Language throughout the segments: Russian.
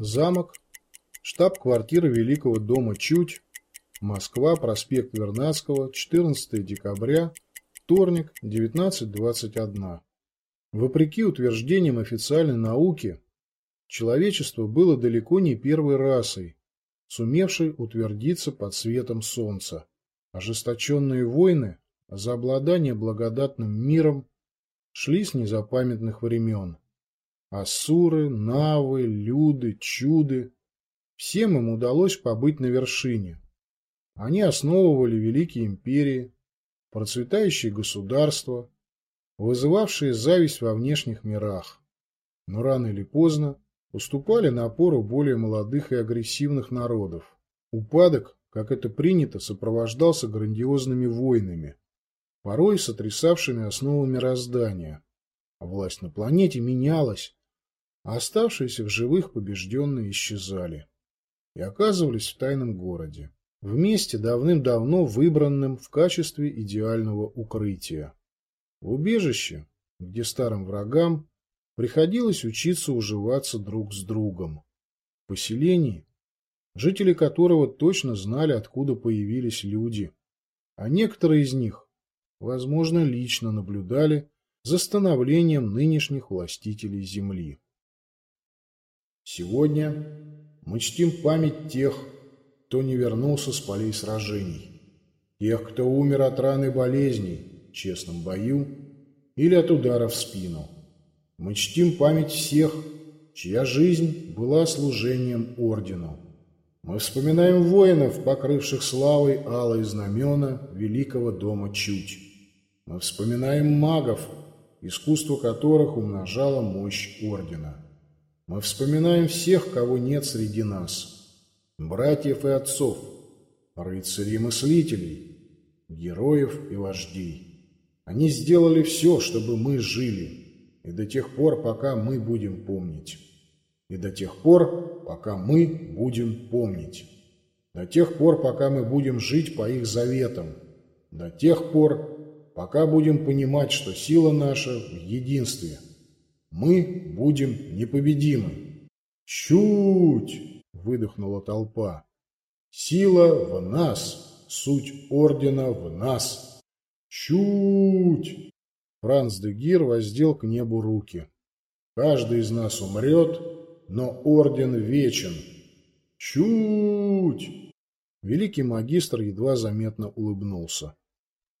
Замок, штаб-квартира Великого дома Чуть, Москва, проспект Вернадского, 14 декабря, вторник, 19.21. Вопреки утверждениям официальной науки, человечество было далеко не первой расой, сумевшей утвердиться под светом солнца. Ожесточенные войны за обладание благодатным миром шли с незапамятных времен. Ассуры, Навы, Люды, Чуды – всем им удалось побыть на вершине. Они основывали великие империи, процветающие государства, вызывавшие зависть во внешних мирах. Но рано или поздно уступали напору более молодых и агрессивных народов. Упадок, как это принято, сопровождался грандиозными войнами, порой сотрясавшими основы мироздания. А власть на планете менялась, а оставшиеся в живых побежденные исчезали и оказывались в тайном городе, в месте давным-давно выбранным в качестве идеального укрытия. В убежище, где старым врагам приходилось учиться уживаться друг с другом. В поселении, жители которого точно знали, откуда появились люди, а некоторые из них, возможно, лично наблюдали за становлением нынешних властителей Земли. Сегодня мы чтим память тех, кто не вернулся с полей сражений, тех, кто умер от ран и болезней в честном бою или от удара в спину. Мы чтим память всех, чья жизнь была служением ордену. Мы вспоминаем воинов, покрывших славой алые знамена великого дома Чуть. Мы вспоминаем магов, искусство которых умножало мощь ордена. Мы вспоминаем всех, кого нет среди нас. Братьев и отцов, рыцарей и мыслителей, героев и вождей. Они сделали все, чтобы мы жили, и до тех пор, пока мы будем помнить. И до тех пор, пока мы будем помнить. До тех пор, пока мы будем жить по их заветам. До тех пор, пока будем понимать, что сила наша в единстве – мы будем непобедимы. Чуть! Выдохнула толпа. Сила в нас, суть ордена в нас. Чуть! Франц де Гир воздел к небу руки. Каждый из нас умрет, но орден вечен. Чуть! Великий магистр едва заметно улыбнулся.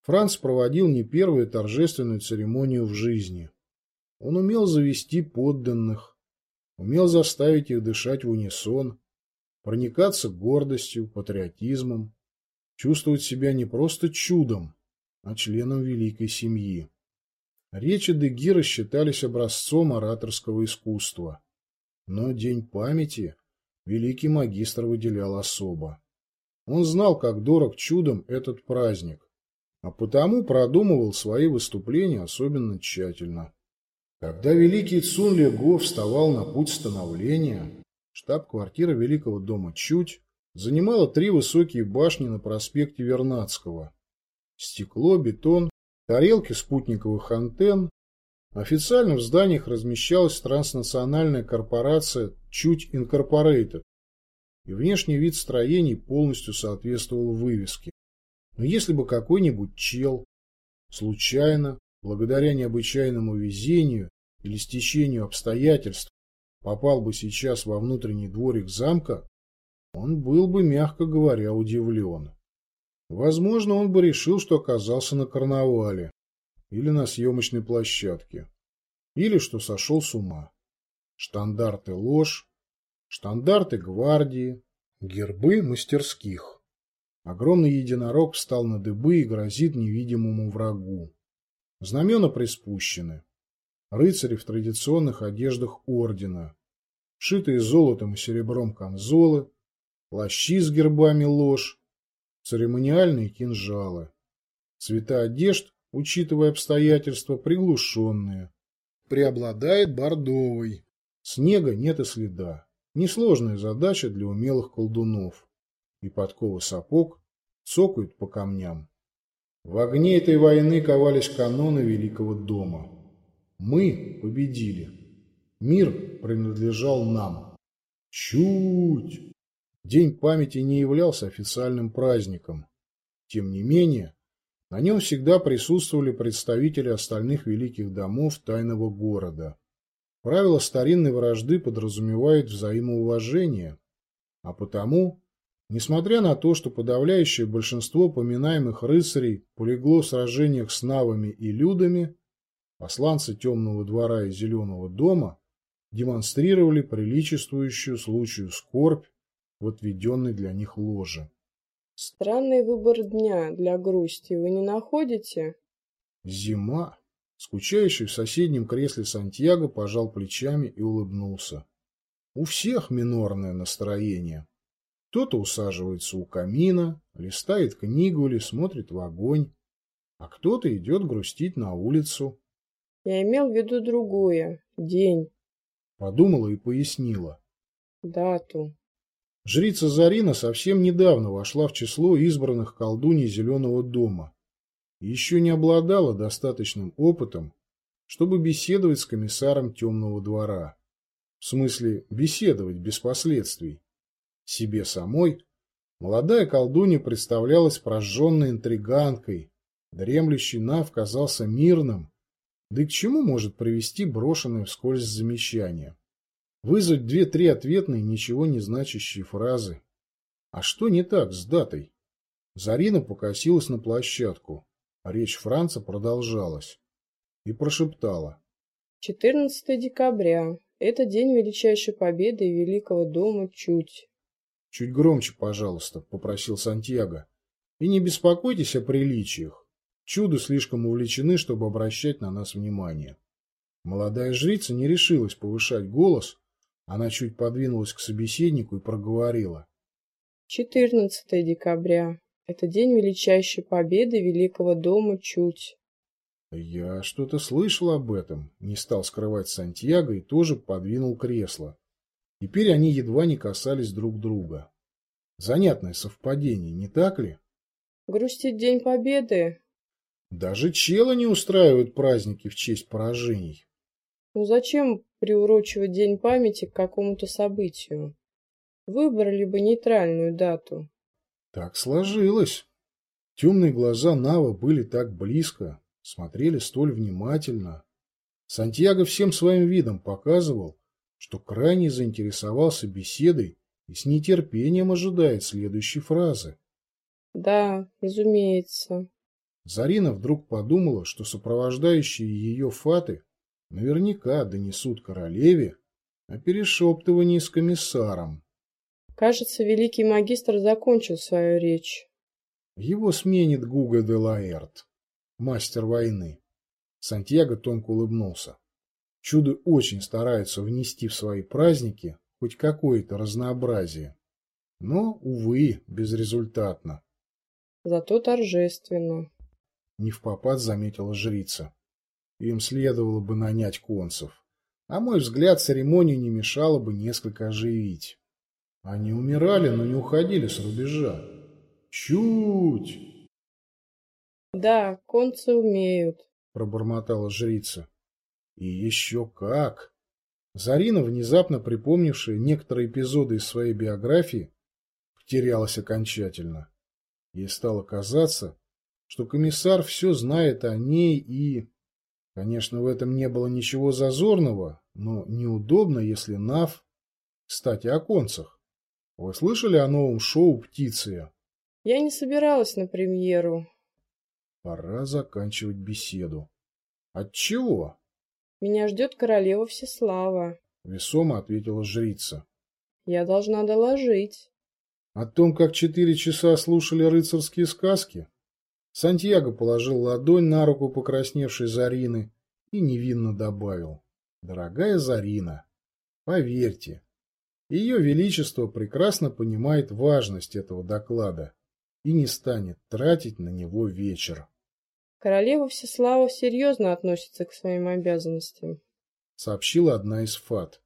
Франц проводил не первую торжественную церемонию в жизни. Он умел завести подданных, умел заставить их дышать в унисон, проникаться гордостью, патриотизмом, чувствовать себя не просто чудом, а членом великой семьи. Речи Дегира считались образцом ораторского искусства. Но День памяти великий магистр выделял особо. Он знал, как дорог чудом этот праздник, а потому продумывал свои выступления особенно тщательно. Когда великий Цун Го вставал на путь становления, штаб-квартира Великого дома Чуть занимала три высокие башни на проспекте Вернадского. Стекло, бетон, тарелки спутниковых антенн. Официально в зданиях размещалась транснациональная корпорация Чуть Инкорпорейтед, и внешний вид строений полностью соответствовал вывеске. Но если бы какой-нибудь чел случайно благодаря необычайному везению или стечению обстоятельств, попал бы сейчас во внутренний дворик замка, он был бы, мягко говоря, удивлен. Возможно, он бы решил, что оказался на карнавале или на съемочной площадке, или что сошел с ума. Штандарты ложь, штандарты гвардии, гербы мастерских. Огромный единорог встал на дыбы и грозит невидимому врагу. Знамена приспущены. Рыцари в традиционных одеждах ордена. Шитые золотом и серебром камзолы, плащи с гербами ложь, церемониальные кинжалы. Цвета одежд, учитывая обстоятельства, приглушенные. Преобладает бордовый. Снега нет и следа. Несложная задача для умелых колдунов. И подковы сапог цокают по камням. В огне этой войны ковались каноны Великого дома. Мы победили. Мир принадлежал нам. Чуть! День памяти не являлся официальным праздником. Тем не менее, на нем всегда присутствовали представители остальных великих домов тайного города. Правила старинной вражды подразумевают взаимоуважение, а потому, несмотря на то, что подавляющее большинство поминаемых рыцарей полегло в сражениях с навами и людами, посланцы Темного двора и Зеленого дома демонстрировали приличествующую случаю скорбь в отведенной для них ложе. Странный выбор дня для грусти, вы не находите? Зима. Скучающий в соседнем кресле Сантьяго пожал плечами и улыбнулся. У всех минорное настроение. Кто-то усаживается у камина, листает книгу или смотрит в огонь, а кто-то идет грустить на улицу. Я имел в виду другое. День. Подумала и пояснила. Дату. Жрица Зарина совсем недавно вошла в число избранных колдуней Зеленого дома и еще не обладала достаточным опытом, чтобы беседовать с комиссаром Темного двора. В смысле, беседовать без последствий. Себе самой молодая колдунья представлялась прожженной интриганкой, дремлющий Нав казался мирным, да и к чему может привести брошенное вскользь замечание? Вызвать две-три ответные, ничего не значащие фразы. А что не так с датой? Зарина покосилась на площадку, речь Франца продолжалась. И прошептала. 14 декабря. Это день величайшей победы Великого дома Чуть. Чуть громче, пожалуйста, попросил Сантьяго. И не беспокойтесь о приличиях. Чудо слишком увлечены, чтобы обращать на нас внимание. Молодая жрица не решилась повышать голос, она чуть подвинулась к собеседнику и проговорила. 14 декабря. Это день величайшей победы Великого дома Чуть. Я что-то слышал об этом, не стал скрывать Сантьяго и тоже подвинул кресло. Теперь они едва не касались друг друга. Занятное совпадение, не так ли? Грустить День Победы? Даже челы не устраивают праздники в честь поражений. Ну зачем приурочивать День памяти к какому-то событию? Выбрали бы нейтральную дату. Так сложилось. Темные глаза Нава были так близко, смотрели столь внимательно. Сантьяго всем своим видом показывал, что крайне заинтересовался беседой и с нетерпением ожидает следующей фразы. Да, разумеется. Зарина вдруг подумала, что сопровождающие ее фаты наверняка донесут королеве о перешептывании с комиссаром. Кажется, великий магистр закончил свою речь. Его сменит Гуга де Лаэрт, мастер войны. Сантьяго тонко улыбнулся. Чудо очень стараются внести в свои праздники хоть какое-то разнообразие. Но, увы, безрезультатно. Зато торжественно. Не в попад заметила жрица. Им следовало бы нанять концев. На мой взгляд, церемонию не мешало бы несколько оживить. Они умирали, но не уходили с рубежа. Чуть! Да, концы умеют, пробормотала жрица. И еще как! Зарина, внезапно припомнившая некоторые эпизоды из своей биографии, потерялась окончательно. Ей стало казаться, что комиссар все знает о ней и... Конечно, в этом не было ничего зазорного, но неудобно, если Нав... Кстати, о концах. Вы слышали о новом шоу «Птиция»? Я не собиралась на премьеру. Пора заканчивать беседу. От чего? Меня ждет королева Всеслава. Весомо ответила жрица. Я должна доложить. О том, как четыре часа слушали рыцарские сказки? Сантьяго положил ладонь на руку покрасневшей Зарины и невинно добавил. «Дорогая Зарина, поверьте, ее Величество прекрасно понимает важность этого доклада и не станет тратить на него вечер». «Королева Всеслава серьезно относится к своим обязанностям», — сообщила одна из фат.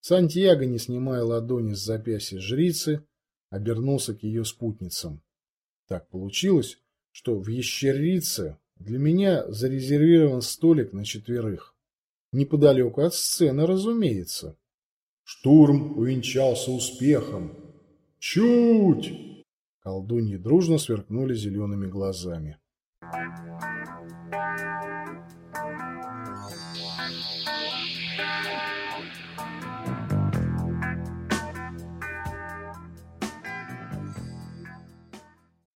Сантьяго, не снимая ладони с запястья жрицы, обернулся к ее спутницам. Так получилось, что в Ещерице для меня зарезервирован столик на четверых. Неподалеку от сцены, разумеется. Штурм увенчался успехом. Чуть! Колдуньи дружно сверкнули зелеными глазами. Thank you.